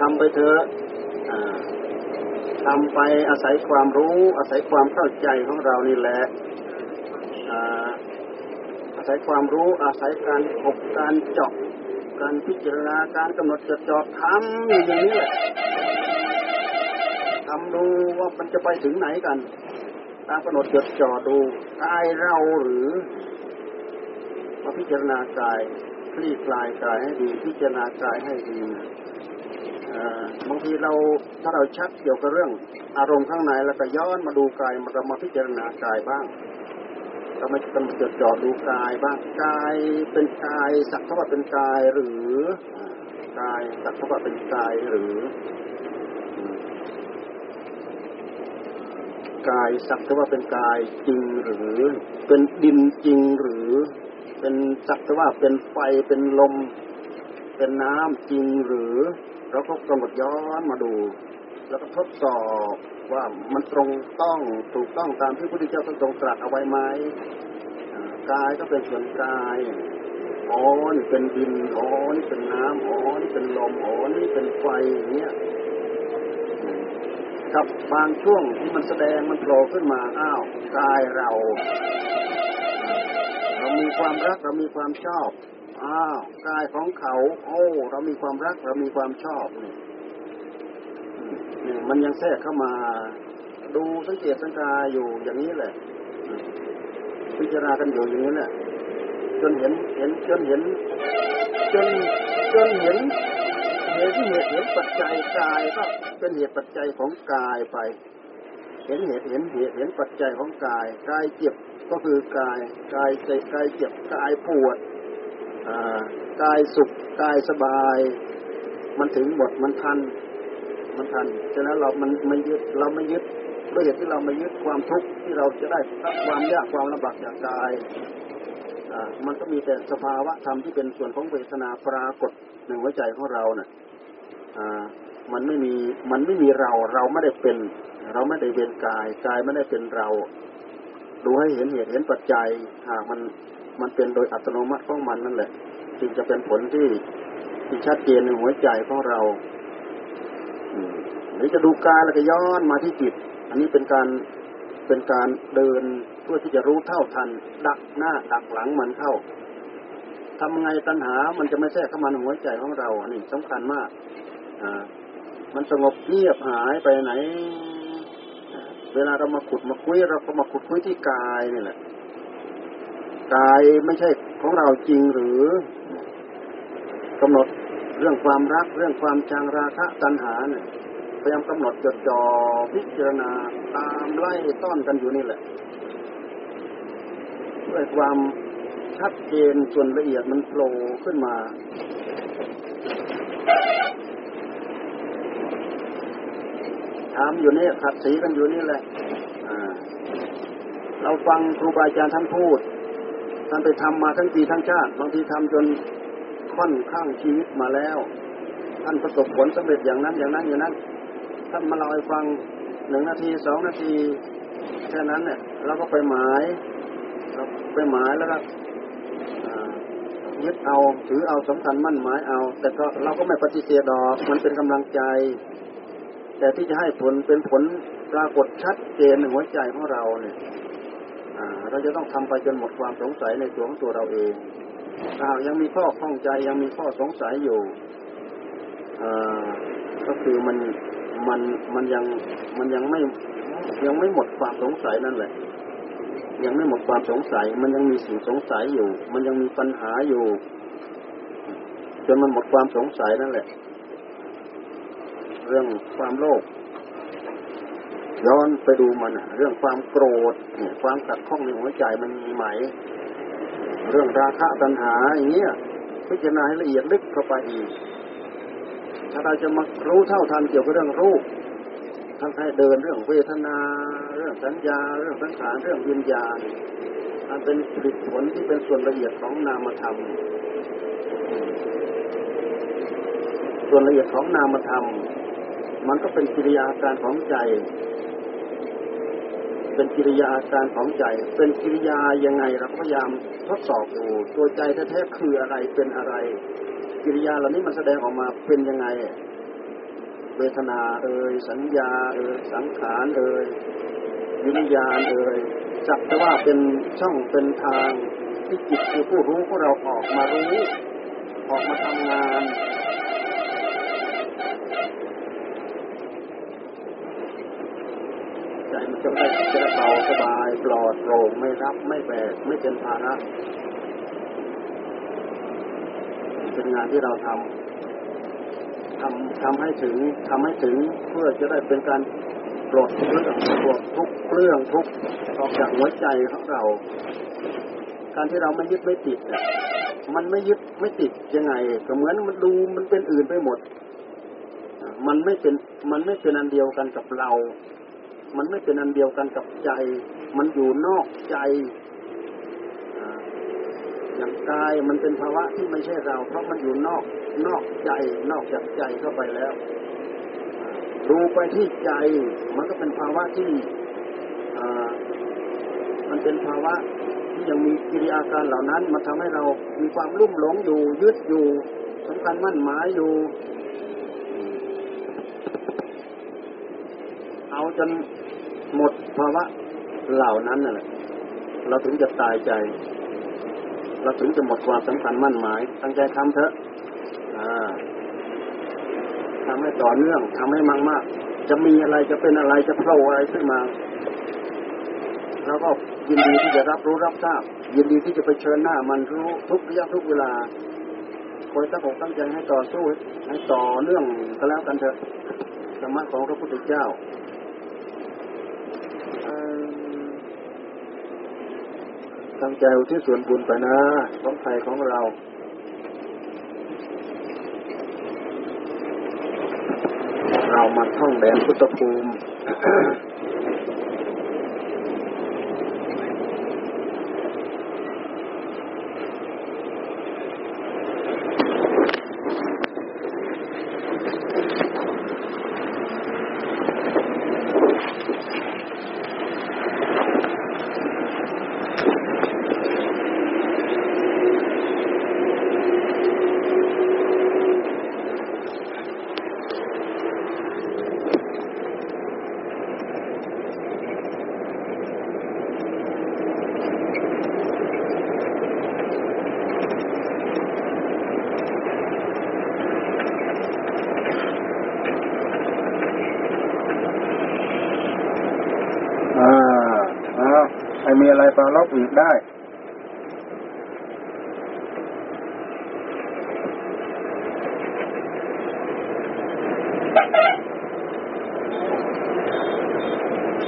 ทำไปเถอะทำไปอาศัยความรู้ อาศัยความเข้าใจของเรานี่แหละอาศัยความรู้อาศัยการพบการเจาะการพิจารณาการกำหนดจดจ่อทำอย่างนี้แหละทำดูว่ามันจะไปถึงไหนกันตามกำหนดจดจ่อดูกายเราหรือมาพิจารณากายคลี่คลายกายให้ดี พิจารณากายให้ดี บางทีเราถ้าเราชัดเกี่ยวกับเรื่อง อารมณ์ข้างในแล้วก็ย้อนมาดูกายมาเรามาพิจารณากายบ้างเราไม่ต้องจดจ่อดูกายบ้างกายเป็นกายสักเท่าว่าเป็นกายหรือกายสักเท่าว่าเป็นกายหรือกายสักเท่าว่าเป็นกายจริงหรือ เป็นดินจริงหรือ เป็นสักเท่าว่าเป็นไฟเป็นลม เป็นน้ำจริงหรือ เราก็กำหนดย้อนมาดู แล้วก็ทดสอบว่ามันตรงต้องถูกต้องตามที่พระพุทธเจ้าทรงตรัสเอาไว้ไหมกายก็เป็นส่วนกายอ๋อนี่เป็นดินอ๋อนี่เป็นน้ำอ๋อนี่เป็นลมอ๋อนี่เป็นไฟอย่างเงี้ยกับบางช่วงที่มันแสดงมันโผล่ขึ้นมาอ้าวกายเรา เรามีความรักเรามีความชอบ อ้าวกายของเขา โอ้ เรามีความรักเรามีความชอบนี่มันยังแทรกเข้ามา ดูสังเกตสังกาอยู่อย่างนี้แหละ พิจารณากันอยู่อย่างนี้แหละจนเห็นเห็นจนเห็นจนจนเห็นเห็นเหตุเห็นปัจจัยกายก็เป็นเหตุปัจจัยของกายไป เห็นเหตุเห็นเหตุเห็นปัจจัยของกายกายเจ็บก็คือกายกายใจกายเจ็บกายปวด กายสุขกายสบาย มันถึงหมดมันทัน มันทันฉะนั้นเรามันไม่ยึดเราไม่ยึดด้วยเหตุที่เราไม่ยึดความทุกข์ที่เราจะได้ความยากความลำบากจากกายมันก็มีแต่สภาวะธรรมที่เป็นส่วนของเวทนาปรากฏในหัวใจของเราเนะ่ะมันไม่มีมันไม่มีเราเราไม่ได้เป็น เราไม่ได้เป็นกายกายไม่ได้เป็นเรา ดูให้เห็นเหตุเห็นปัจจัยหากมัน มันเป็นโดยอัตโนมัติของมันนั่นแหละ จึงจะเป็นผลที่ที่ชัดเจนในหัวใจของเราหรือจะดูกายแล้วก็ย้อนมาที่จิต อันนี้เป็นการเป็นการเดินเพื่อที่จะรู้เท่าทัน ดักหน้าดักหลังมันเข้าทำไงตัณหา มันจะไม่แทรกเข้ามาในหัวใจของเรา อันนี้สำคัญมากอ่ามันสงบเงียบหายไปไหน เวลาเรามาขุดมาคุยเราก็มาขุดคุยที่กายนี่แหละ กายไม่ใช่ของเราจริงหรือกำหนดเรื่องความรัก เรื่องความชังราคะตัณหาเนี่ยพยายามกำหนดจดจ่อพิจารณาตามไล่ต้อนกันอยู่นี่แหละด้วยความชัดเจนส่วนละเอียดมันโผล่ขึ้นมา ถามอยู่นี่ขัดสีกันอยู่นี่แหละเราฟังครูบาอาจารย์ท่านพูด ท่านไปทำมาทั้งปีทั้งชาติ บางทีทำจนค่อนข้างชีวิตมาแล้ว ท่านประสบผลสำเร็จอย่างนั้นอย่างนั้นอย่างนั้น ท่านมาเล่าให้ฟังหนึ่งนาทีสองนาทีแค่นั้นเนี่ยเราก็ไปหมายเราไปหมายแล้วก็ยึดเอาถือเอาสำคัญมั่นหมายเอา แต่ก็เราก็ไม่ปฏิเสธดอก มันเป็นกำลังใจ แต่ที่จะให้ผลเป็นผลปรากฏชัดเจนในหัวใจของเราเนี่ย เราจะต้องทำไปจนหมดความสงสัยในตัวของตัวเราเองถ้ายังมีข้อข้องใจยังมีข้อสงสัยอยู่ก็คือมันมันมันยังมันยังไม่ยังไม่หมดความสงสัยนั่นแหละ ยังไม่หมดความสงสัย มันยังมีสิ่งสงสัยอยู่ มันยังมีปัญหาอยู่จนมันหมดความสงสัยนั่นแหละ เรื่องความโลภ ย้อนไปดูมันเรื่องความโกรธความขัดข้องในหัวใจมันมีไหม เรื่องราคะตัณหาอย่างเงี้ยพิจารณาให้ละเอียดลึกเข้าไปอีก ถ้าเราจะมารู้เท่าทันเกี่ยวกับเรื่องรูปทั้งให้เดินเรื่องเวทนา เรื่องสัญญา เรื่องสังขารเรื่องวิญญาณมันเป็นผลผลที่เป็นส่วนละเอียดของนามธรรม ส่วนละเอียดของนามธรรม มันก็เป็นกิริยาการของใจ เป็นกิริยาอาการของใจ เป็นกิริยายังไงเราพยายามทดสอบดูตัวใจแท้ๆคืออะไรเป็นอะไร กิริยาเหล่านี้มันแสดงออกมาเป็นยังไง เวทนาเอ่ยสัญญาเอ่ยสังขารเอ่ยวิญญาณเอ่ยจักแต่ว่าเป็นช่องเป็นทางที่จิตคือผู้รู้ของเราออกมารู้ออกมาทำงาน ใจะได้จะเบาสบายปลอดโปร่งไม่รับไม่แบกไม่เป็นภาระเป็นงานที่เราทำทำทำให้ถึงทำให้ถึงเพื่อจะได้เป็นการปลดเรื่องปลดทุกเรื่องทุกออกจากหัวใจของเรา การที่เราไม่ยึดไม่ติดเนี่ยมันไม่ยึดไม่ติดยังไงก็เหมือนมันดูมันเป็นอื่นไปหมด มันไม่เป็นมันไม่เป็นอันเดียวกันกับเรา มันไม่เป็นอันเดียวกันกับใจ มันอยู่นอกใจอย่างกายมันเป็นภาวะที่ไม่ใช่เรา เพราะมันอยู่นอกนอกใจ นอกจากใจเข้าไปแล้ว ดูไปที่ใจ มันก็เป็นภาวะที่มันเป็นภาวะที่ยังมีกิริยาการเหล่านั้นมาทำให้เรามีความลุ่มหลงอยู่ยึดอยู่สำคัญมั่นหมายอยู่ เอาจนหมดภาวะเหล่านั้นน่ะแหละเราถึงจะตายใจ เราถึงจะหมดความสำคัญมั่นหมาย ตั้งใจทำเถอะอ่าทำให้ต่อเนื่องทำให้มั่งมาก จะมีอะไรจะเป็นอะไรจะโผล่อะไรขึ้นมาเราก็ยินดีที่จะรับรู้รับทราบ ยินดีที่จะไปเชิญหน้ามันรู้ทุกระยะทุกเวลาคอยตั้งอกตั้งใจให้ต่อสู้ให้ต่อเนื่องก็แล้วกันเถอะธรรมะของพระพุทธเจ้า ตั้งใจอุที่ส่วนบุญไปนะของใครของเราเรามาท่องแดนพุทธภูมิ อ่าอ่าใคร มีอะไรปลาลบอีกได้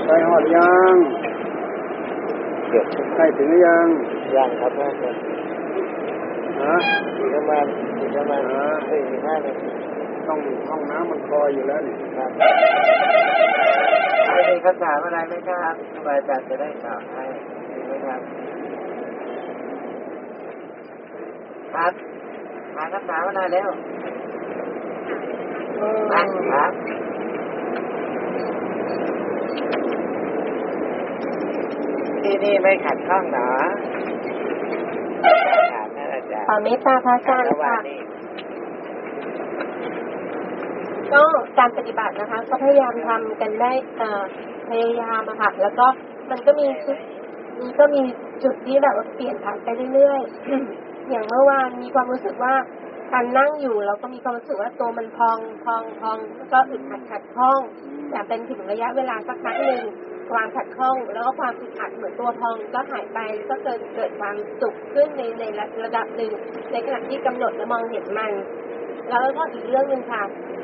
ไปหอดยังใกล้ถึงหรือยังยังครับท่านครับฮะอีกประมาณอีกประมาณสี่ห้านาทีต้องห้องน้ำมันคอยอยู่แล้วนี่ครับไม่มีคำถามอะไรไหมครับครูบาอาจารย์จะได้ตอบให้ดีไหมครับ ครับถามคำถามอะไรแล้วนั่งครับที่นี่ไม่ขัดข้องเหรอถามท่านอาจารย์ขอเมตตาพระอาจารย์ระหว่าค่ะงนี้ก็การปฏิบัตินะคะ ก็พยายามทำกันได้เอ่อพยายามอะค่ะแล้วก็มันก็มีจุดมีก็มีจุดที่แบบว่าเปลี่ยนผ่านไปเรื่อยๆ อย่างเมื่อวานมีความรู้สึกว่าการนั่งอยู่เราก็มีความรู้สึกว่าตัวมันพองพองพองก็อึดอัดขัดข้องแต่เป็นถึงระยะเวลาสักพักหนึ่งความขัดข้อง แล้วก็ความอึดอัดเหมือนตัวพองก็หายไปก็เกิดเกิดความสุขขึ้นในในระดับหนึ่งในขณะที่กำหนดและมองเห็นมัน แล้วก็อีกเรื่องหนึ่งค่ะ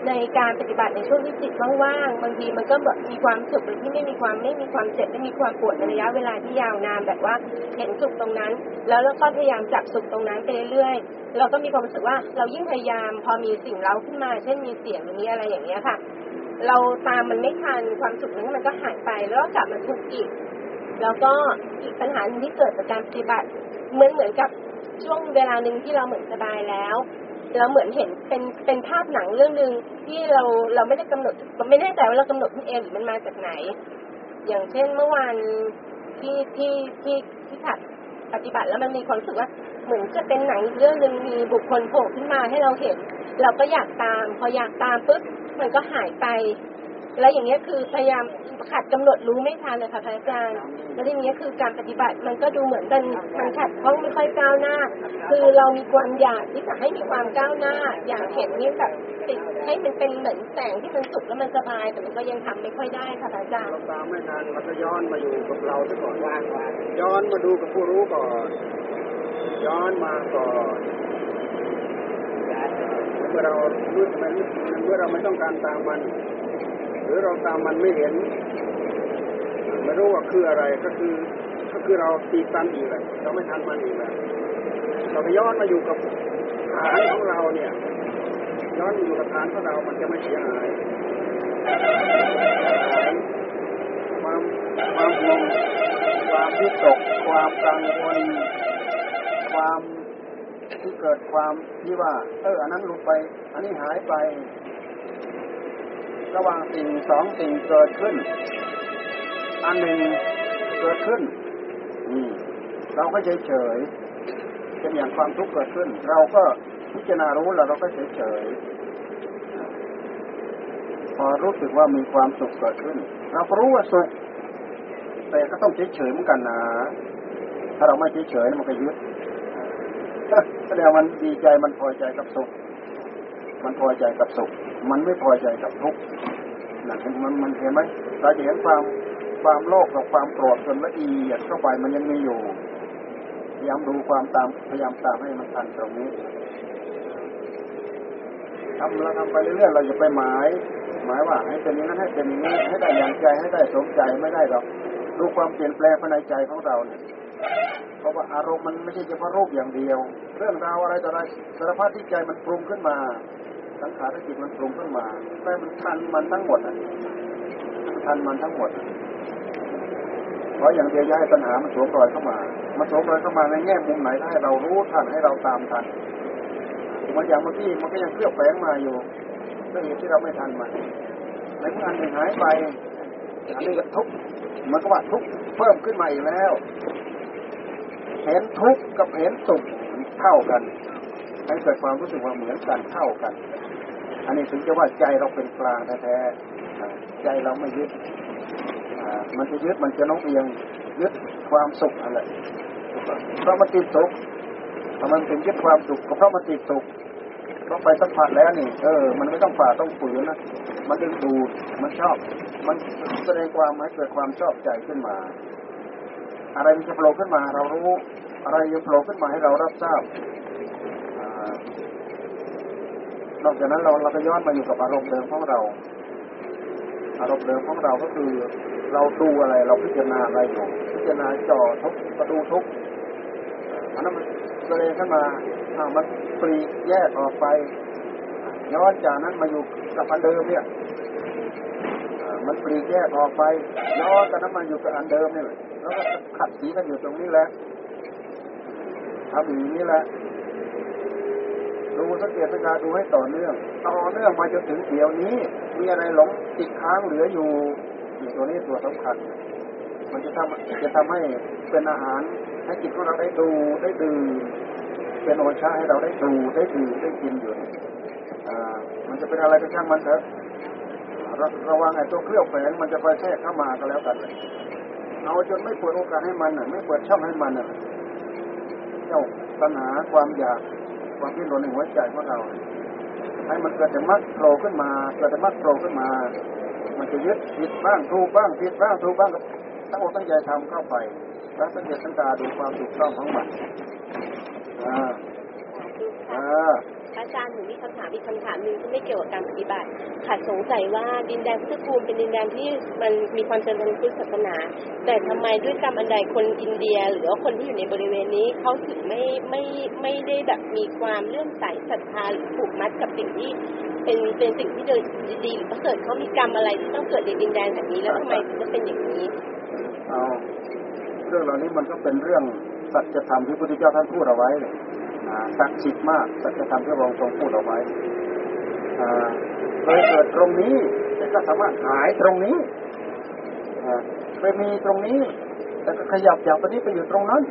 ในการปฏิบัติในช่วงที่จิตว่างๆบางทีมันก็แบบมีความสุขโดยที่ไม่มีความไม่มีความเจ็บไม่มีความปวดในระยะเวลาที่ยาวนานแบบว่าเห็นสุขตรงนั้น แล้วเราก็พยายามจับสุขตรงนั้นไปเรื่อยๆเราก็มีความรู้สึกว่าเรายิ่งพยายามพอมีสิ่งเร้าขึ้นมา เช่นมีเสียงหรือมีอะไรอย่างเงี้ยค่ะ เราตามมันไม่ทันความสุขนั้นมันก็หายไปแล้วก็กลับมาทุกข์อีก แล้วก็อีกปัญหาหนึ่งที่เกิดจากการปฏิบัติเหมือนเหมือนกับช่วงเวลาหนึ่งที่เราเหมือนสบายแล้ว เราเหมือนเห็นเป็นเป็นภาพหนังเรื่องหนึ่งที่เราเราไม่ได้กำหนดไม่แน่ใจว่าเรากำหนดขึ้นเองหรือมันมาจากไหน อย่างเช่นเมื่อวานที่ที่ที่ที่ถัดปฏิบัติแล้วมันมีความรู้สึกว่าเหมือนจะเป็นหนังเรื่องหนึ่งมีบุคคลโผล่ขึ้นมาให้เราเห็น เราก็อยากตาม พออยากตามปุ๊บมันก็หายไป แล้วอย่างเงี้ยคือพยายามขัดกำหนดรู้ไม่ทันเลยค่ะพระอาจารย์แล้วทีนี้คือการปฏิบัติมันก็ดูเหมือนเป็นมันขัดข้องไม่ค่อยก้าวหน้า คือเรามีความอยากที่จะให้มีความก้าวหน้า อยากเห็นนี่แบบติดให้มันเป็นเหมือนแสงที่มันสุกแล้วมันสบาย แต่มันก็ยังทำไม่ค่อยได้ค่ะพระอาจารย์เราตามไม่ทันเราก็ย้อนมาอยู่กับเราซะก่อนว่างย้อนมาดูกับผู้รู้ก่อน ย้อนมาก่อนเมื่อเราเมื่อมันเมื่อเราไม่ต้องการตามมัน รือเราตามมันไม่เห็น ไม่รู้ว่าคืออะไรก็คือ ก็คือเราตีตันอีกเลยเราไม่ทันมันอีกแล้วเราไปย้อนมาอยู่กับฐานของเราเนี่ย ย้อนมาอยู่กับฐานของเรามันจะไม่เสียหายความความหวงความวิตกความกังวลความที่เกิดความที่ว่า เอออันนั้นหลุดไป อันนี้หายไป ระหว่างสิ่งสองสิ่งเกิดขึ้น อันหนึ่งเกิดขึ้น อืเราก็เฉยเฉยเป็นอย่างความทุกข์เกิดขึ้น เราก็พิจารณารู้แล้วเราก็เฉยเฉยพอรู้สึกว่ามีความสุขเกิดขึ้น เราก็รู้ว่าสุข แต่ก็ต้องเฉยเฉยเหมือนกันนะถ้าเราไม่เฉยเฉยมันก็ยึดแสดงมันดีใจมันพอใจกับสุข มันพอใจกับสุข มันไม่พอใจกับทุกข์นั่นมันมันเห็นไหมเราจะเห็นความความโลภกับความโกรธจนละเอียดเข้าไปมันยังมีอยู่พยายามดูความตามพยายามตามให้มันทันตรงนี้ทำเราทำไปเรื่อยๆเราจะไปหมายหมายว่าให้เป็นอย่างนั้นให้เป็นอย่างนี้ให้ได้อย่างใจให้ได้สมใจไม่ได้หรอกดูความเปลี่ยนแปลงภายในใจของเราเนี่ยเพราะว่าอารมณ์มันไม่ใช่เฉพาะรูปอย่างเดียว เรื่องราวอะไรต่ออะไรสารพัดที่ใจมันปรุงขึ้นมา สังขารจิตมันปรุงขึ้นมาแต่มันทันมันทั้งหมดอะมันทันมันทั้งหมด เพราะอย่างเดียวย่าให้ปัญหามันสวมรอยเข้ามามันสวมรอยเข้ามาในแง่มุมไหนถ้าให้เรารู้ทันให้เราตามทันมันอย่างเมื่อกี้มันก็ยังเคลือบแฝงมาอยู่ด้วยเหตุที่เราไม่ทันมันในเมื่ออันหนึ่งหายไปอันนี้ก็ทุกมันก็ว่าทุกเพิ่มขึ้นมาอีกแล้ว เห็นทุกข์กับเห็นสุขเท่ากันให้เกิดความรู้สึกว่าเหมือนกันเท่ากัน อันนี้ถึงจะว่าใจเราเป็นกลางแท้ๆใจเราไม่ยึดมันจะยึดมันจะน้องเอียงยึดความสุขอะไรเพราะมันติดสุขทำไมมันถึงยึดความสุขก็เพราะมันติดสุขเพราะไปสัมผัสแล้วนี่ เออ มันไม่ต้องฝ่าต้องฝืนนะมันดึงดูดมันชอบ มันแสดงความให้เกิดความชอบใจขึ้นมา อะไรมันจะโผล่ขึ้นมาเรารู้ อะไรจะโผล่ขึ้นมาให้เรารับทราบ นอกจากนั้นเราเราก็ย้อนมาอยู่กับอารมณ์เดิมของเรา อารมณ์เดิมของเราก็คือ เราดูอะไรเราพิจารณาอะไรอยู่พิจารณาจอทุกประตูทุกอันนั้นมันแสดงขึ้นมาอ่ามันปลีแยกออกไปย้อนจากนั้นมาอยู่กับอันเดิมเนี่ยมันปลีแยกออกไปย้อนจากนั้นมาอยู่กับอันเดิมนี่แหละแล้วก็ขัดสีกันอยู่ตรงนี้แหละทำอย่างนี้แหละ ดูสังเกตสังการดูให้ต่อเนื่อง ต่อเนื่องมาจนถึงเดี๋ยวนี้ มีอะไรหลงติดค้างเหลืออยู่ตัวนี้ตัวสำคัญ มันจะทำจะทำให้เป็นอาหารให้จิตของเราได้ดูได้ดื่มเป็นโอชาให้เราได้ดูได้ดื่มได้กินอยู่อ่ามันจะเป็นอะไรก็ช่างมันเถอะระระวังไอ้ตัวเครื่องแฝงมันจะคอยแทรกเข้ามาก็แล้วกันเอาจนไม่เปิดโอกาสให้มันไม่เปิดช่องให้มันเจ้าปัญหาความอยาก ความที่หล่นในหัวใจของเรา ให้มันเกิดแต่มัดโผล่ขึ้นมาเกิดแต่มัดโผล่ขึ้นมา มันจะยึดผิดบ้างถูกบ้างผิดบ้างถูกบ้างตั้งอกตั้งใจทำเข้าไปแล้วสังเกตสังตาดูความถูกต้องของมันอ่าอ่า อาจารย์หนูมีคำถามอีกคำถามหนึ่งที่ไม่เกี่ยวกับการปฏิบัติค่ะสงสัยว่าดินแดนพุทธภูมิเป็นดินแดนที่มันมีความเจริญทางพุทธศาสนา แต่ทำไมด้วยกรรมอันใดคนอินเดีย หรือว่าคนที่อยู่ในบริเวณนี้เขาถึงไม่ไม่ไม่ได้แบบมีความเลื่อมใสศรัทธาหรือผูกมัดกับสิ่งที่เป็นเป็นสิ่งที่ดีดีหรือประเสริฐเขามีกรรมอะไรที่ต้องเกิดในดินแดนแบบนี้แล้วทำไมถึงจะเป็นอย่างนี้เอาเรื่องเหล่านี้มันก็เป็นเรื่องสัจธรรมที่พระพุทธเจ้าท่านพูดเอาไว้ ศักดิ์สิทธิ์มากสัจธรรมที่พระองค์ทรงพูดเอาไว้เคยเกิดตรงนี้แต่ก็สามารถหายตรงนี้เคยมีตรงนี้ แต่ก็ขยับจากตรงนี้ไปอยู่ตรงนั้น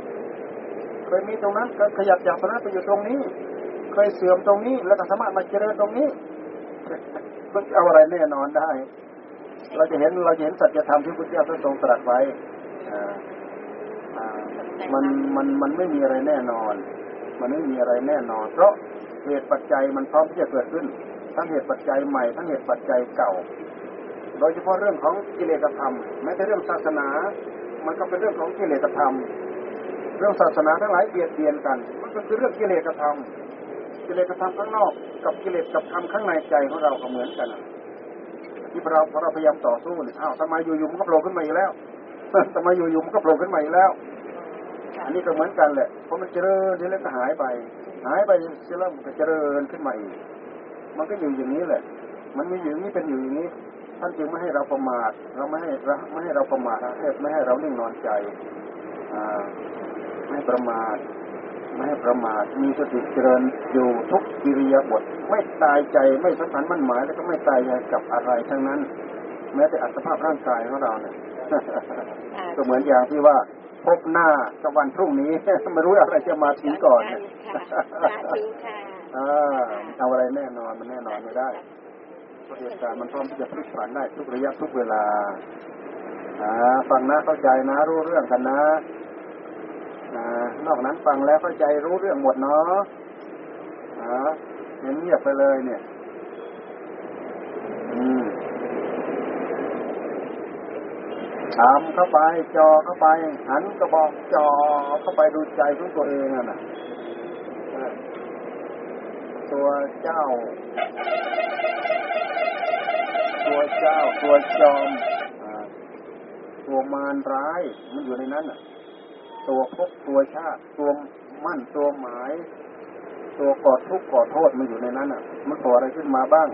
เคยมีตรงนั้นก็ขยับจากตรงนั้นไปอยู่ตรงนี้ เคยเสื่อมตรงนี้ แล้วก็สามารถมาเจริญตรงนี้มันเอาอะไรแน่นอนได้ เราจะเห็นเราจะเห็นสัจธรรมที่พระเจ้าทรงตรัสไว้มันมันมันไม่มีอะไรแน่นอน มันไม่มีอะไรแน่นอน เพราะเหตุปัจจัยมันพร้อมที่จะเกิดขึ้น ทั้งเหตุปัจจัยใหม่ ทั้งเหตุปัจจัยเก่า โดยเฉพาะเรื่องของกิเลสธรรมแม้แต่เรื่องศาสนา มันก็เป็นเรื่องของกิเลสธรรม เรื่องศาสนาทั้งหลายเบียดเบียนกัน มันก็คือเรื่องกิเลสธรรมกิเลสธรรมข้างนอก กับกิเลสกับธรรมข้างในใจของเราก็เหมือนกันที่เราพอเราพยายามต่อสู้เนี่ยอ้าวทำไมอยู่ๆมันก็โผล่ขึ้นมาอีกแล้วทำไมอยู่ๆมันก็โผล่ขึ้นมาอีกแล้ว อันนี้ก็เหมือนกันแหละพอมันเจริญทีแล้วก็หายไป หายไปเสร็จแล้วมันก็เจริญขึ้นมาอีก มันก็อยู่อย่างนี้แหละ มันมีอยู่อย่างนี้เป็นอยู่อย่างนี้ ท่านจึงไม่ให้เราประมาท เราไม่ให้เราไม่ให้เราประมาทให้ไม่ให้เรานิ่งนอนใจอ่าไม่ประมาทไม่ให้ประมาทมีสติเจริญอยู่ทุกกิริยาบทไม่ตายใจไม่สัมพันธ์มั่นหมายแล้วก็ไม่ตายใจกับอะไรทั้งนั้น แม้แต่อัตภาพร่างกายของเราเนี่ยก็เหมือนอย่างที่ว่า พบหน้ากับวันพรุ่งนี้ไม่รู้อะไรจะมาถึงก่อนเนี่ยสาธุค่ะอ่าเอาอะไรแน่นอนมันแน่นอนไม่ได้เพราะเหตุการณ์มันพร้อมที่จะพลิกผันได้ทุกระยะทุกเวลาฟังนะเข้าใจนะ รู้เรื่องกันนะอ่านอกนั้นฟังแล้วเข้าใจรู้เรื่องหมดเนาะเงียบไปเลยเนี่ย อืม ถามเข้าไปจอเข้าไป หันกระบอกจอเข้าไปดูใจของตัวเองอะนะตัวเจ้า ตัวเจ้า ตัวจอมตัวมารร้ายมันอยู่ในนั้นอะ ตัวภพตัวชาติ ตัวมั่นตัวหมาย ตัวกอดทุกข์กอดโทษมันอยู่ในนั้นอะ มันก่ออะไรขึ้นมาบ้าง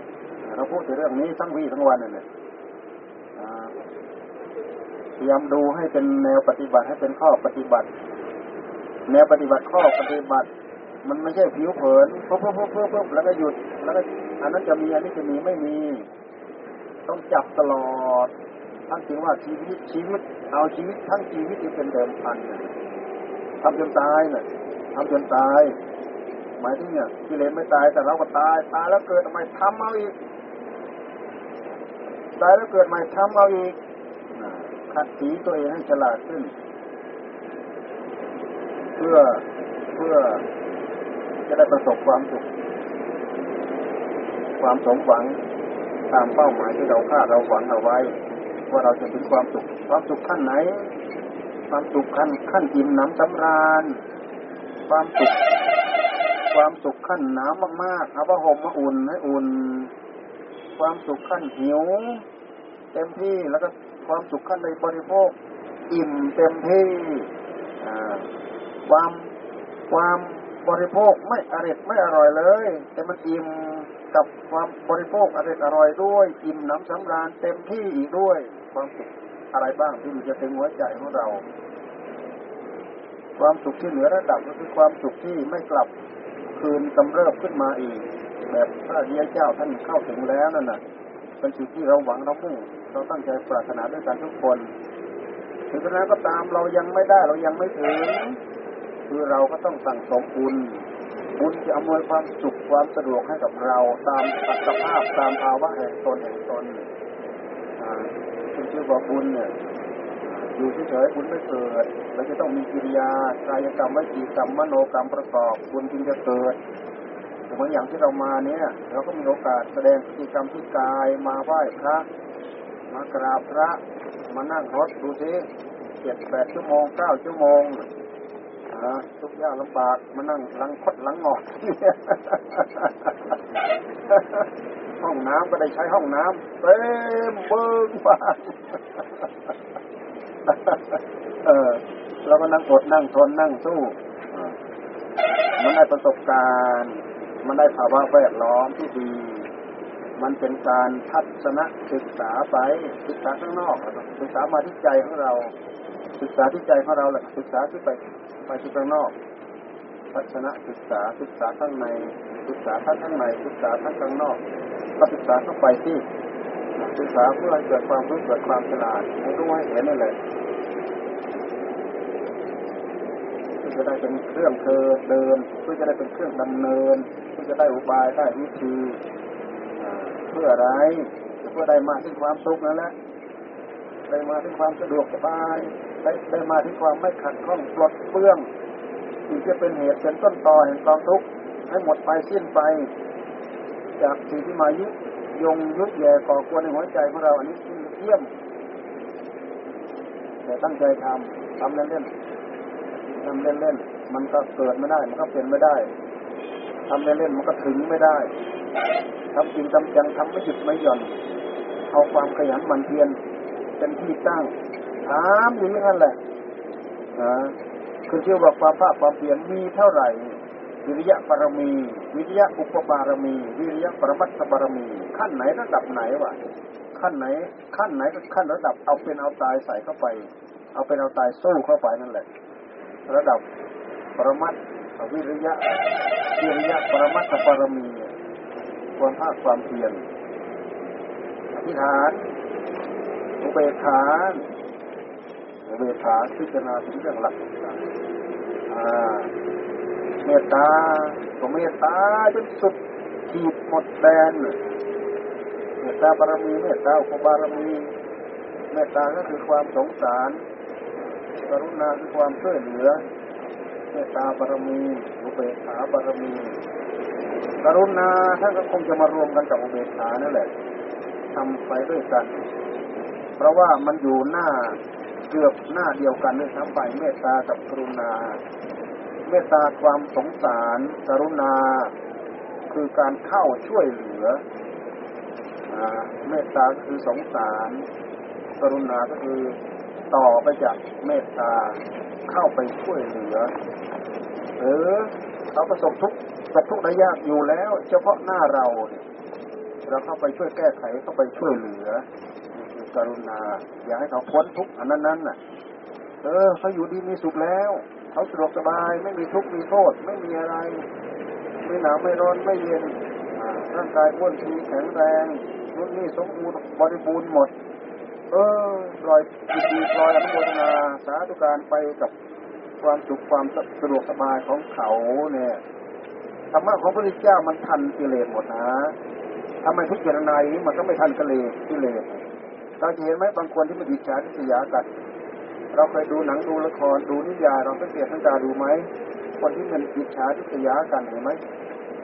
เราพูดถึงเรื่องนี้ทั้งวี่ทั้งวันเนี่ย พยายามดูให้เป็นแนวปฏิบัติให้เป็นข้อปฏิบัติ แนวปฏิบัติข้อปฏิบัติ มันไม่ใช่ผิวเผินปุ๊บปุ๊บปุ๊บปุ๊บแล้วก็หยุดแล้วก็อันนั้นจะมีอันนี้จะมีไม่มี ต้องจับตลอดท่านจึงว่าชีวิตชีวิต เอาชีวิตทั้งชีวิตที่เป็นเดิมพันทำจนตายน่ะทำจนตาย หมายถึงเนี่ยกิเลสไม่ตายแต่เราก็ตายตายแล้วเกิดทำไมทำเอาอีกตายแล้วเกิดใหม่ทำเอาอีก ขัดสีตัวเองให้ฉลาดขึ้น เพื่อเพื่อจะได้ประสบความสุข ความสมหวังตามเป้าหมายที่เราคาดเราหวังเอาไว้ ว่าเราจะถึงความสุข ความสุขขั้นไหน ความสุขขั้นขั้นอิ่มน้ำสำราญ ความสุข ความสุขขั้นหนาวมากๆเอาผ้าห่มมาอุ่นให้อุ่น ความสุขขั้นหิว เต็มที่แล้วก็ ความสุขขั้นในบริโภค อิ่มเต็มที่ความความบริโภคไม่อร่อยไม่อร่อยเลย แต่มันอิ่มกับความบริโภคอร่อยอร่อยด้วย อิ่มน้ำสำราญเต็มที่อีกด้วย ความสุขอะไรบ้างที่มันจะถึงหัวใจของเรา ความสุขที่เหนือระดับก็คือความสุขที่ไม่กลับคืนกำเริบขึ้นมาอีก แบบพระเดียเจ้าท่านเข้าถึงแล้วนั่นน่ะเป็นสิ่งที่เราหวังเรามุ่ง เราตั้งใจปรารถนาด้วยกันทุกคนถึงกระนั้นก็ตามเรายังไม่ได้เรายังไม่ถึง คือเราก็ต้องสั่งสมบุญบุญจะอำนวยความสุขความสะดวกให้กับเราตามอัตภาพตามภาวะแห่งตนแห่งตนอ่าซึ่งชื่อว่าบุญเนี่ยอยู่เฉยๆบุญไม่เกิดเราจะต้องมีกิริยากายกรรมวิจีกรรมมโนกรรมประกอบบุญจึงจะเกิดเหมือนอย่างที่เรามาเนี่ย เราก็มีโอกาสแสดงพฤติกรรมที่กายมาไหว้พระ มากราบพระมานั่งรถดูสิเจ็ดแปดชั่วโมงเก้าชั่วโมงทุกอย่างลำบากมานั่งหลังคดหลังงอกห้องน้ำก็ได้ใช้ห้องน้ำเต็มเบิ้งบานเออแล้วก็นั่งอดนั่งทนนั่งสู้มันได้ประสบการณ์ มันได้ภาวะแวดล้อมที่ดี มันเป็นการทัศนศึกษาไปศึกษาข้างนอกศึกษามาที่ใจของเรา ศึกษาที่ใจของเราแหละศึกษาที่ไปไปที่ข้างนอก ทัศนศึกษาศึกษาข้างในศึกษาทั้งข้างในศึกษาทั้งข้างนอกก็ศึกษาเข้าไปที่ศึกษาเพื่อให้เกิดความรู้เกิดความฉลาดให้รู้ให้เห็นนั่นแหละเพื่อจะได้เป็นเครื่องเธอเดินเพื่อจะได้เป็นเครื่องดำเนินเพื่อจะได้อุบายได้วิธี พื่ออะไรเพื่อได้มาถึงความสุขนั่นแหละได้มาถึงความสะดวกสบายได้ได้มาถึงความไม่ขัดข้องปลดเปลื้องที่จะเป็นเหตุเป็นต้นตอแห่งความทุกข์ให้หมดไปสิ้นไป จากสิ่งที่มายุยงยุดแย่ก่อกวนในหัวใจของเราอันนี้เยี่ยม แต่ตั้งใจทำทำเล่นๆทำเล่นๆมันก็เกิดไม่ได้ มันก็เป็นไม่ได้ทำเล่นๆมันก็ถึงไม่ได้ ทำจริงทำจังทำไม่หยุดไม่หย่อนเอาความขยันหมั่นเพียรเป็นที่ตั้งถามอยู่นี่นั่นแหละนะคือเชื่อว่าความภาคความเพียรมีเท่าไหร่ วิริยะบารมี วิริยะอุปบารมี วิริยะปรมัตถบารมี ขั้นไหนระดับไหนวะขั้นไหน ขั้นไหนก็ขั้นระดับเอาเป็นเอาตายใส่เข้าไป เอาเป็นเอาตายสู้เข้าไปนั่นแหละ ระดับปรมัตถวิริยะวิริยะปรมัตถบารมี ความภาคความเพียรอธิษฐานอุเบกขาอุเบกขาพิจารณาถึงเรื่องหลักเมตตาก็เมตตาจนสุดขีดหมดแดนเมตตาบารมีเมตตาอุปบารมีเมตตาก็คือความสงสารกรุณาคือความช่วยเหลือเมตตาบารมีอุเบกขาบารมี กรุณาท่านก็คงจะมารวมกันกับอุเบกขานั่นแหละทำไปด้วยกัน เพราะว่ามันอยู่หน้าเกือบหน้าเดียวกันด้วยทั้งไปเมตตากับกรุณา เมตตาความสงสาร กรุณาคือการเข้าช่วยเหลือเมตตาคือสงสาร กรุณาก็คือต่อไปจากเมตตาเข้าไปช่วยเหลือหรือ เขาประสบทุกข์ประสบทุกข์ระยะอยู่แล้ว เฉพาะหน้าเราเราเข้าไปช่วยแก้ไขเข้าไปช่วยเหลือกรุณา อย่าให้เขาพ้นทุกข์อันนั้นนั้นน่ะ เออเขาอยู่ดีมีสุขแล้ว เขาสะดวกสบาย ไม่มีทุกข์มีโทษ ไม่มีอะไร ไม่หนาวไม่ร้อนไม่เย็นร่างกายอ้วนทีแข็งแรงรุ่นนี้สมบูรณ์บริบูรณ์หมด เออปล่อยจิตดีปล่อยอนุโมทนาสาธุการไปกับ ความสุขความสะดวกสบายของเขาเนี่ยธรรมะของพระพุทธเจ้ามันทันกิเลสหมดนะทำไมทุกเจรนายมันก็ไม่ทันกิเลสกิเลสเราจะเห็นไหมบางคนที่มันดิจฉาทิษยากัน เราเคยดูหนังดูละครดูนิยายเราสังเกตสังกาดูไหมคนที่มันอิจฉาทิษยากันเห็นไหม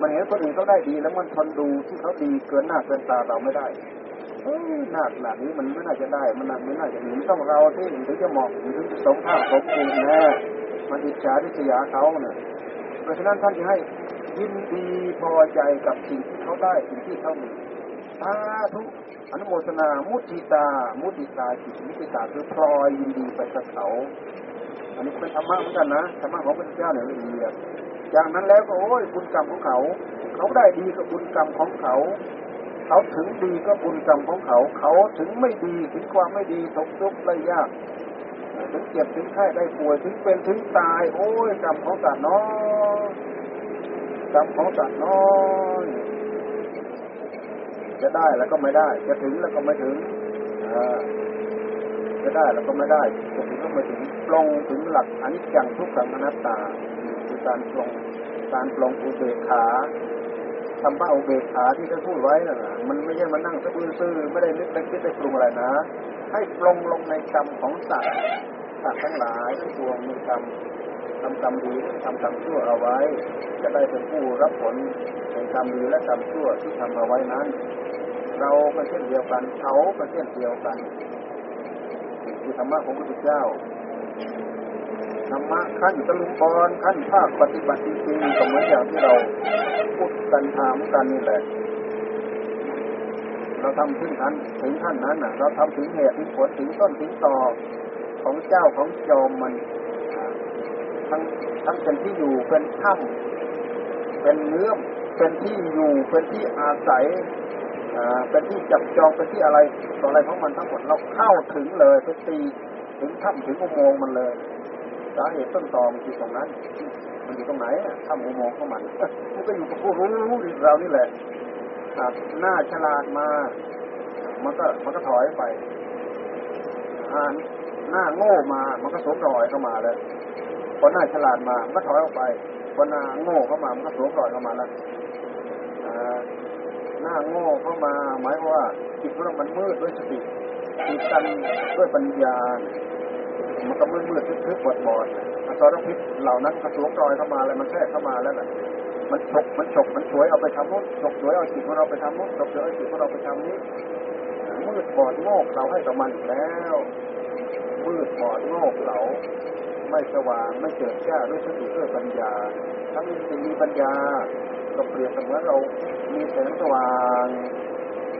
มันเห็นคนอื่นเขาได้ดีแล้วมันทนดูที่เขาดีเกินหน้าเกินตาเราไม่ได้หน้าขนาดนี้มันไม่น่าจะได้ มันไม่น่าจะหนีต้องเราที่ถึงจะเหมาะถึงจะสมภาพสมภูมิแน่ มันอิจฉาทิษยาเขาเนี่ยเพราะฉะนั้นท่านจะให้ยินดีพอใจกับสิ่งที่เขาได้สิ่งที่เขามีสาธุอนุโมทนา มุติตา มุติตาจิตมุติตาคือพลอยยินดีไปกับเขา อันนี้เป็นธรรมะเหมือนกันนะธรรมะของพระเจ้าเนี่ยละเอียดจากนั้นแล้วก็โอ้ยบุญกรรมของเขา เขาได้ดีก็บุญกรรมของเขา เขาถึงดีก็บุญกรรมของเขา เขาถึงไม่ดีถึงความไม่ดีตกทุกข์ได้ยาก ถึงเจ็บถึงไข้ได้ป่วยถึงเป็นถึงตาย โอ้ยกรรมของสัตว์น้อยกรรมของสัตว์น้อยจะได้แล้วก็ไม่ได้ จะถึงแล้วก็ไม่ถึงจะได้แล้วก็ไม่ได้จะถึงก็ไม่ถึงปลงถึงหลักอนิจจังทุกขังอนัตตาคือการปลงการปลงอุเบกขาทำพระอุเบกขาที่ท่านพูดไว้น่ะมันไม่ใช่มานั่งสะบื้อซื่อไม่ได้นึกไม่คิดไม่ปรุงอะไรนะให้ปลงลงในกรรมของสัตว์ สัตว์ทั้งหลายทั้งปวงมีกรรมทำกรรมดีทำกรรมชั่วเอาไว้ จะได้เป็นผู้รับผลในกรรมดีและกรรมชั่วที่ทำเอาไว้นั้น เราก็นเช่นเดียวกันเขาก็นเช่นเดียวกันคือธรรมะของพระพุทธเจ้าธรรมะขั้นตะลุมบอลขั้นภาคปฏิบัติจริงก็เหมือนอย่างที่เราพูดกันถามกันนี่แหละ เราทำถึงขั้นถึงขั้นนั้นเราทำถึงเหตุถึงผลถึงต้นถึงตอ ของเจ้าของจอมมัน ทั้งทั้งเป็นที่อยู่เป็นถ้ำเป็นเนื้อเป็นที่อยู่เป็นที่อาศัยเป็นที่จับจองเป็นที่อะไรต่ออะไรของมันทั้งหมดเราเข้าถึงเลยไปตีถึงถ้ำถึงอุโมงค์มันเลยสาเหตุต้นตอมันอยู่ตรงนั้น มันอยู่ตรงไหนถ้ำอุโมงค์ของมันมันก็อยู่กับผู้รู้รู้เรานี่แหละหน้าฉลาดมามันก็มันก็ถอยไปอัน หน้าโง่มา มันก็สวมรอยเข้ามาแล้วพอหน้าฉลาดมา มันก็ถอยออกไปพอหน้าโง่เข้ามา มันก็สวมรอยเข้ามาแล้วหน้าโง่เข้ามา หมายว่าจิตของเรามันมืดด้วยสติติดกันด้วยปัญญา มันก็มืดมืดทึบๆบอดบอดอสรพิษเหล่านั้นกระสวมรอยเข้ามาแล้วมันแทรกเข้ามาแล้วน่ะมันฉกมันฉกมันฉวยเอาไปทำนู้นฉกฉวยเอาจิตของเราไปทำนู้นฉกฉวยเอาจิตของเราไปทำนี้มืดบอดโง่เราให้กับมันแล้ว มืดบอดโง่เราไม่สว่างไม่เจิดจ้าด้วยสติด้วยปัญญา ถ้ามีสติมีปัญญาก็เปรียบเสมือนเรา มีแสงสว่าง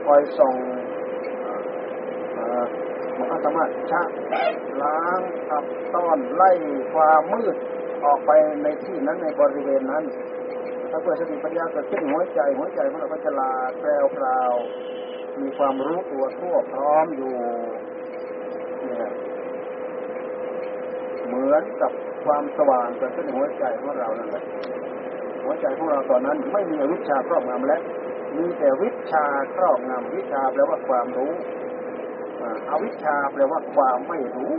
คอยส่องมันก็สามารถชะล้างขับต้อนไล่ความมืดออกไปในที่นั้นในบริเวณนั้น ถ้าเกิดสติปัญญาเกิดขึ้นหัวใจ หัวใจของเราก็จะลาแปลวพราว มีความรู้ตัวทั่วพร้อมอยู่ เหมือนกับความสว่างเกิดขึ้นในหัวใจของเรานั่นแหละหัวใจของเราตอนนั้นไม่มีวิชาครอบงำและมีแต่วิชาครอบงำวิชาแปลว่าความรู้อวิชชาแปลว่าความไม่รู้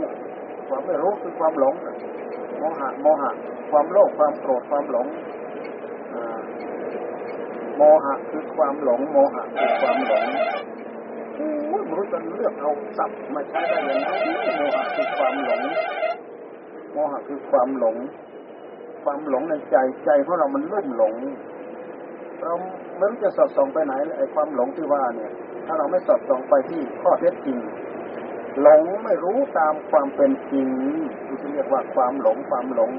ความไม่รู้คือความหลงโมหะโมหะ ความโลภความโกรธความหลงโมหะคือความหลง โมหะคือความหลงมรู้จะเลือกเอาศัพท์มาใช้ได้ยังไงโมหะคือความหลง มหะคือความหลง ความหลงในใจใจของเรามันลุ่มหลง เราไม่รู้จะสอดส่องไปไหนไอ้ความหลงที่ว่าเนี่ย ถ้าเราไม่สอดส่องไปที่ข้อเท็จจริง หลงไม่รู้ตามความเป็นจริงที่เรียกว่าความหลงความหลง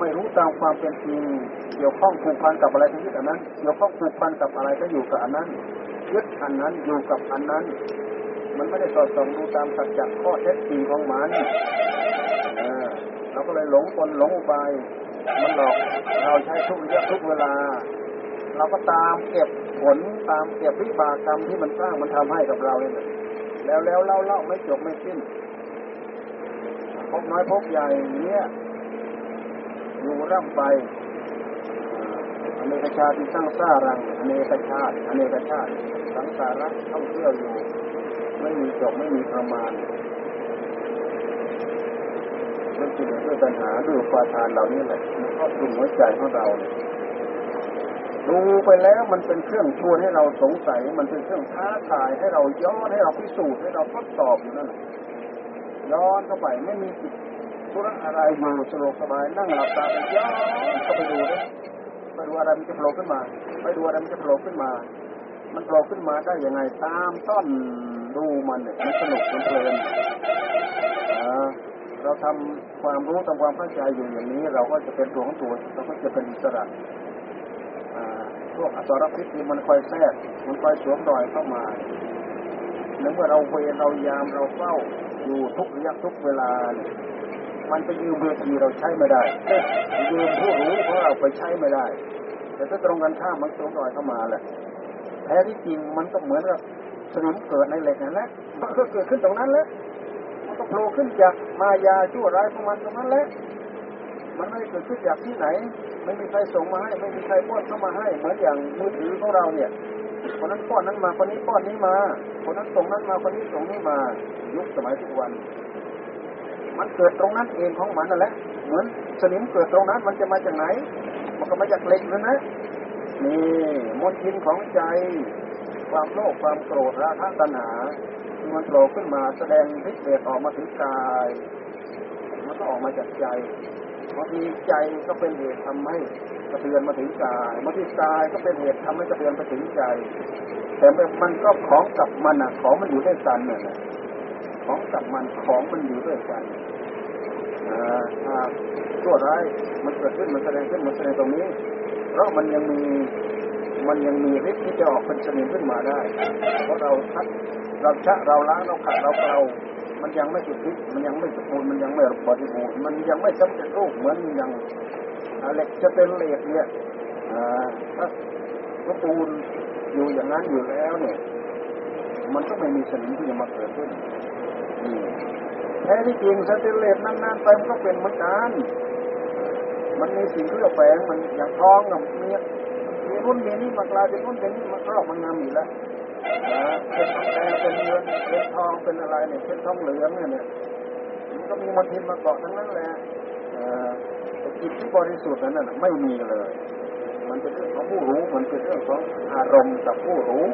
ไม่รู้ตามความเป็นจริง เกี่ยวข้องผูกพันกับอะไรทั้งนั้น เกี่ยวข้องผูกพันกับอะไรก็อยู่กับอันนั้นยึดอันนั้นอยู่กับอันนั้น มันไม่ได้สอดส่องดูตามสัจจะข้อเท็จจริงของมัน เราก็เลยหลงคนหลงไปมันหลอกเราใช้ทุกระยะทุกเวลา เราก็ตามเก็บผลตามเก็บวิบากกรรมที่มันสร้างมันทำให้กับเราเนี่ยแล้วแล้วเล่าเล่าไม่จบไม่สิ้นพบน้อยพบใหญ่เนี้ยอยู่ร่ำไปอเนกชาติสร้างสร้ารังอเนกชาติอเนกชาติสังสาระท่องเที่ยวอยู่ ไม่มีจบไม่มีประมาณ ด้วยกิเลสด้วยปัญหาด้วยอุปาทานเหล่านี้แหละมันครอบคลุมหัวใจของเราดูไปแล้วมันเป็นเครื่องชวนให้เราสงสัย มันเป็นเครื่องท้าทายให้เราย้อนให้เราพิสูจน์ให้เราทดสอบอยู่นั่นย้อนเข้าไปไม่มีจิตธุระอะไรอยู่สโลสบายนั่งหลับตาไปย้อนเข้าไปดูเลยไปดูอะไรมันจะโผล่ขึ้นมาไปดูอะไรมันจะโผล่ขึ้นมา มันโผล่ขึ้นมาได้ยังไงตามต้นดูมันเนี่ยมันสนุกมันเพลิน เราทำความรู้ทำความเข้าใจอยู่อย่างนี้ เราก็จะเป็นตัวของตัวเราก็จะเป็นอิสระพวกอสรพิษนี่มันคอยแทรกมันคอยสวมรอยเข้ามาเมื่อเราเวรเรายามเราเฝ้าอยู่ทุกระยะทุกเวลา มันไปยืมเวทีเราใช้ไม่ได้ยืมผู้รู้ของเราไปใช้ไม่ได้ แต่ถ้าตรงกันข้ามมันสวมรอยเข้ามาแหละแท้ที่จริงมันก็เหมือนกับสนิมเกิดในเหล็กนั่นแหละมันก็เกิดขึ้นตรงนั้นแหละ โผล่ขึ้นจากมายาชั่วร้ายของมันตรงนั้นแหละ มันไม่เกิดขึ้นจากที่ไหน ไม่มีใครส่งมาให้ ไม่มีใครป้อนเข้ามาให้ เหมือนอย่างมือถือของเราเนี่ยคนนั้นป้อนนั้นมาคนนี้ป้อนนี้มา คนนั้นส่งนั้นมาคนนี้ส่งนี้มา ยุคสมัยทุกวัน มันเกิดตรงนั้นเองของมันนั่นแหละ เหมือนสนิมเกิดตรงนั้น มันจะมาจากไหน มันก็มาจากเหล็กนั่นนะนี่มลทินของใจ ความโลภความโกรธราคะตัณหา มันโผล่ขึ้นมาแสดงฤทธิ์เดชออกมาถึงกาย มันก็ออกมาจากใจบางทีใจก็เป็นเหตุทำให้กระเทือนมาถึงกายบางทีกายก็เป็นเหตุทำให้กระเทือนไปถึงใจ แต่มันก็ของกับมันอะ ของมันอยู่ด้วยกันเนี่ยของกับมันของมันอยู่ด้วยกันอ่าตัวร้ายมันเกิดขึ้นมันแสดงขึ้นมันแสดงตรงนี้ เพราะมันยังมีมันยังมีฤทธิ์ที่จะออกเป็นชนิดขึ้นมาได้ เพราะเราทัด เราชะเราล้างเราขัดเราเกลามันยังไม่สุดทิศมันยังไม่สมบูรณ์มันยังไม่บริบูรณ์มันยังไม่สำเร็จรูปเหมือนอย่างเหล็กจะเป็นเหล็กเนี่ยถ้าสมบูรณ์อยู่อย่างนั้นอยู่แล้วเนี่ย มันก็ไม่มีสนิมที่จะมาเกิดขึ้นนี่แท้ที่จริงสเตนเลสนานๆไปมันก็เป็นเหมือนกันมันมีสิ่งที่เราแฝงมันอย่างทองกับเมียมีรุ่นมีนี่มากลายเป็นรุ่นเป็นนี่มันก็มันงามอยู่แล้ว เป็นทองแดงเป็นเงินเป็นทองเป็นอะไรเนี่ยเป็นทองเหลืองเนี่ยมันก็มีมลทินมาเกาะทั้งนั้นแหละจิตที่บริสุทธิ์นั้นน่ะไม่มีเลย มันเป็นเรื่องของผู้รู้ มันเป็นเรื่องของอารมณ์กับผู้รู้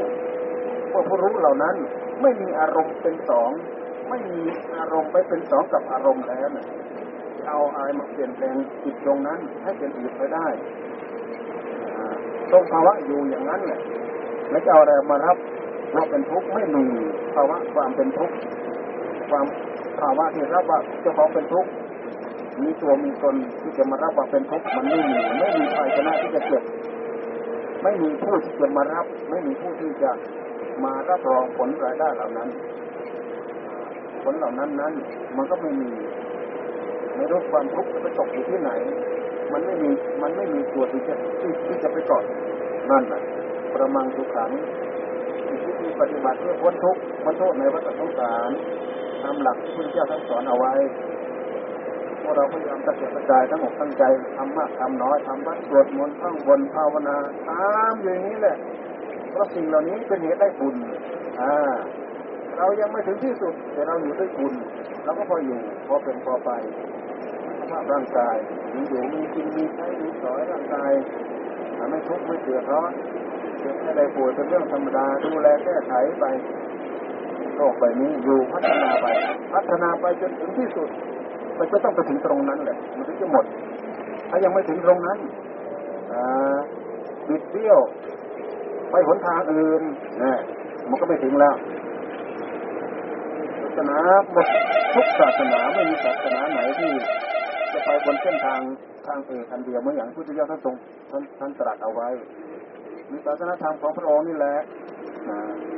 เมื่อผู้รู้เหล่านั้นไม่มีอารมณ์เป็นสอง ไม่มีอารมณ์ไปเป็นสองกับอารมณ์แล้วเนี่ยเอาอะไรมาเปลี่ยนแปลงจิตตรงนั้น ให้เป็นอื่นไปได้ตรงภาวะอยู่อย่างนั้นแหละแล้วจะเอาอะไรมารับ ว่าเป็นทุกข์ไม่มีภาวะความเป็นทุกข์ความภาวะที่รับว่าเจ้าของเป็นทุกข์มีตัวมีตนที่จะมารับว่าเป็นทุกข์มันไม่มีไม่มีใครชนะที่จะเกิดไม่มีผู้ที่จะมารับ ไม่มีผู้ที่จะมารับรองผลรายได้เหล่านั้น ผลเหล่านั้นนั้น มันก็ไม่มีไม่รู้ความทุกข์จะไปตกอยู่ที่ไหน มันไม่มีมันไม่มีตัวที่จะที่ที่จะไปเกาะนั่นแหละประมังทุกขัง ปฏิบัติเพื่อพ้นทุกข์พ้นโทษในวัฏสงสารตามหลักที่พระเจ้าท่านสอนเอาไว้พวกเราพยายามตั้งใจกระจทั้งหมดตั้งใจทำมากทำน้อยทำวัดสวดมนต์ท่องบนภาวนาตามอย่างนี้แหละเพราะสิ่งเหล่านี้เป็นเหตุได้บุญอ่าเรายังไม่ถึงที่สุด แต่เราอยู่ด้วยบุญเราก็พออยู่พอเป็นพอไปสภาพร่างกายมีอยู่มีกินมีใช้มีสอยร่างกายไม่ทุกข์ไม่เดือดร้อน เจ็บไม่ได้ป่วยเป็นเรื่องธรรมดาดูแลแก้ไขไปโลกใบนี้อยู่พัฒนาไป พัฒนาไปจนถึงที่สุด มันจะต้องไปถึงตรงนั้นแหละ มันถึงจะหมด ถ้ายังไม่ถึงตรงนั้นบิดเบี้ยว ไปหนทางอื่นนะมันก็ไม่ถึงแล้วศาสนาหมดทุกศาสนาไม่มีศาสนาไหนที่จะไปบนเส้นทางทางเอกอันเดียวเหมือนอย่างพุทธเจ้าท่านทรงท่านท่านตรัสเอาไว้ มีศาสนธรรมของพระองค์นี่แหละ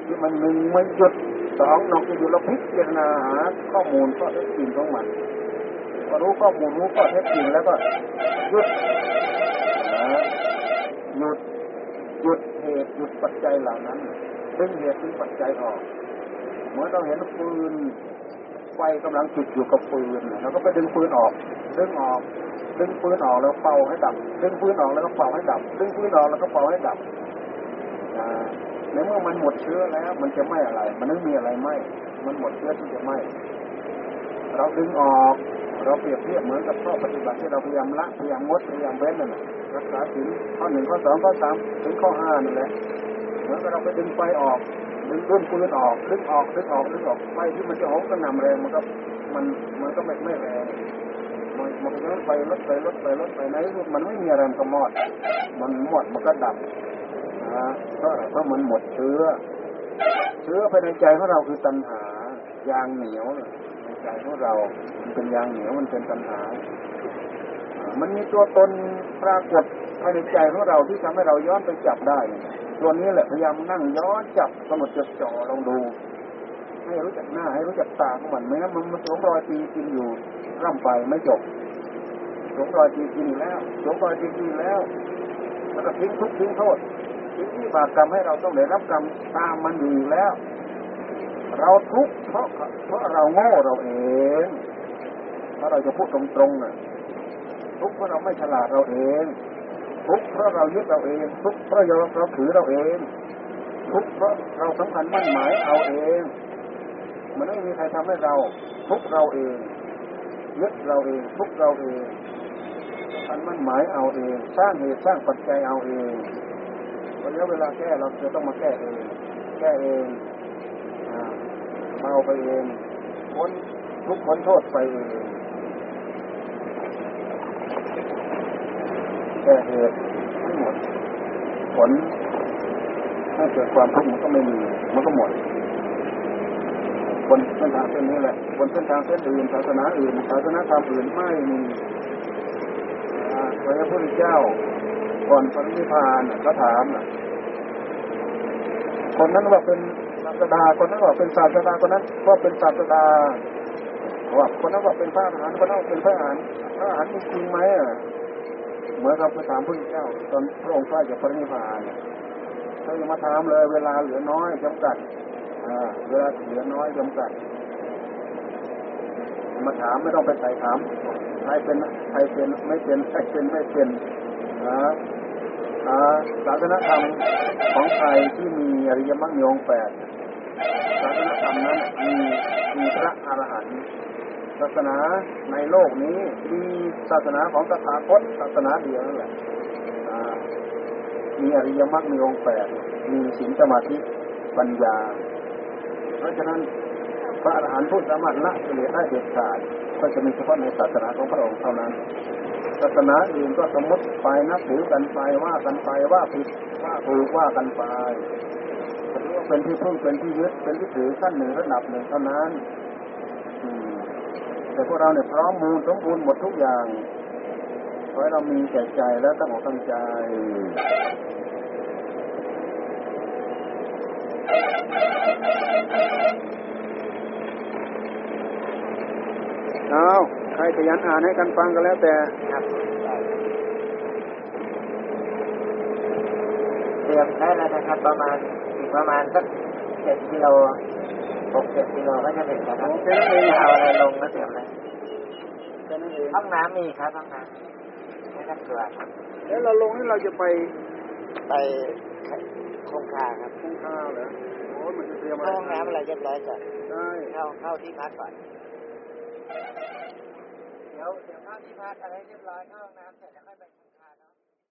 ที่มันหนึ่งไม่หยุดสองนอกจากอยู่เราพิจารณาหาข้อมูลข้อเท็จจริงของมันพอรู้ข้อมูลรู้ข้อเท็จจริงแล้วก็หยุดหยุดหยุดเหตุหยุดปัจจัยเหล่านั้นดึงเหตุดึงปัจจัยออกเหมือนเราเห็นปืนไฟกำลังจุดอยู่กับปืนเราก็ไปดึงปืนออกดึงออก ดึงปืนออกแล้วเป่าให้ดับดึงปืนออกแล้วก็เป่าให้ดับดึงปืนออกแล้วก็เป่าให้ดับในเมื่อมันหมดเชื้อแล้ว มันจะไม่อะไร มันไม่มีอะไรไหมมันหมดเชื้อที่จะไหมเราดึงออกเราเปรียบเทียบเหมือนกับข้อปฏิบัติที่เราพยายามละพยายามงดพยายามเว้นนั่นรักษาถึงข้อหนึ่งข้อสองข้อสามถึงข้อห้านั่นแหละเหมือนกับเราไปดึงไฟออกดึงรุ่นปืนออกดึงออกดึงออกดึงออกไฟที่มันจะหกกระหน่ำแรงมันก็มันมันก็ไม่ไม่แรง มันก็ลดไปลดไปลดไปลดไปในมันไม่มีอะไรมันก็หมดมันหมดมันก็ดับนะเพราะอะไรเพราะมันหมดเชื้อ เชื้อภายในใจของเราคือตัณหายางเหนียวในใจของเรา มันเป็นยางเหนียวมันเป็นตัณหา มันมีตัวตนปรากฏภายในใจของเราที่ทำให้เราย้อนไปจับได้ ตัวนี้แหละพยายามนั่งย้อนจับกำหนดจดจ่อลองดูให้รู้จักหน้าให้รู้จักตาของมันไม่งั้นมันมันสวมรอยตีกินอยู่ร่ำไปไม่จบ สวมรอยตีกินแล้วสวมรอยตีกินแล้วแล้วก็ทิ้งทุกทิ้งโทษทิ้งที่บาปกรรมให้เราต้องได้รับกรรมตามมันอยู่แล้ว เราทุกข์เพราะเพราะเราโง่เราเองถ้าเราจะพูดตรงๆน่ะทุกข์เพราะเราไม่ฉลาดเราเองทุกข์เพราะเรายึดเราเองทุกข์เพราะเราเราถือเราเองทุกข์เพราะเราสำคัญมั่นหมายเอาเองมันไม่มีใครทำให้เรา ทุกข์เราเองยึดเราเองทุกข์เราเอง สำคัญมั่นหมายเอาเอง สร้างเหตุสร้างปัจจัยเอาเองวันนี้เวลาแก้เราจะต้องมาแก้เอง แก้เองเอาไปเองพ้นทุกพ้นโทษไปเองแก้เหตุทั้งหมดผลถ้าเกิดความทุกข์มันก็ไม่มี มันก็หมดบนเส้นทางเส้นนี้แหละบนเส้นทางเส้นอื่นศาสนาอื่นศาสนาธรรมอื่นไม่มี พระพุทธเจ้า ก่อนปรินิพานเขาถามคนนั้นว่าเป็นศาสดาคนนั้นว่าเป็นศาสดาคนนั้นว่าเป็นศาสดาว่าคนนั้นว่าเป็นพระอรหันต์คนนั้นเป็นพระอรหันต์พระอรหันต์จริงไหมอะเหมือนกับพระถามพระเจ้า ตอนพระองค์ใกล้จะปรินิพพานเขาจะมาถามเลยเวลาเหลือน้อยจำกัดเวลาเหลือน้อยจำกัดมาถามไม่ต้องไปใส่ถาม ครเป็นใครเป็นไม่เป็นใครเป็นไม่เป็นอ่าศาสนธรรมของไทยที่มีอริยมรรคมีองแปดศาสนธรรมนั้นมีมีพระอรหันต์ศาสนาในโลกนี้มีศาสนาของตถาคตศาสนาเดียวนั่นแหละมีอริยมรรคมีองค์แปดมีศีลสมาธิปัญญา เพราะฉะนั้น พระอรหันต์ผู้สามารถละกิเลสได้เด็ดขาดก็จะมีเฉพาะในศาสนาของพระองค์เท่านั้น ศาสนาอื่นก็สมมติไปนับถือกันไปว่ากันไปว่าผิดว่าถูกว่ากันไปถือว่าเป็นที่พึ่งเป็นที่ยึดเป็นที่ถือขั้นหนึ่งระดับหนึ่งเท่านั้นแต่พวกเราเนี่ยพร้อมมูลสมบูรณ์หมดทุกอย่างขอให้เรามีใจใจและตั้งอกตั้งใจ เอาใครขยันอ่านให้กันฟังก็แล้วแต่ครับเตรียมได้แล้วนะครับ ประมาณอีกประมาณสักเจ็ดกิโลหกเจ็ดกิโลก็จะถึงนะครับโอเคนั่นเองเอาอะไรลงก็เตรียมเลยแค่นั้นเองห้องน้ำมีครับห้องน้ำไม่ต้องกลัวครับแล้วเราลงนี่เราจะไปไปคงคาครับคงข้าวเหรอโอ้ยมันจะเตรียมอะไรเข้าห้องน้ำอะไรเรียบร้อยก่อนได้เข้าเข้าที่พักก่อน เดี๋ยวเดี๋ยวข้าที่พักอะไรเรียบร้อยเข้าห้องน้ำเสร็จแล้วค่อยไป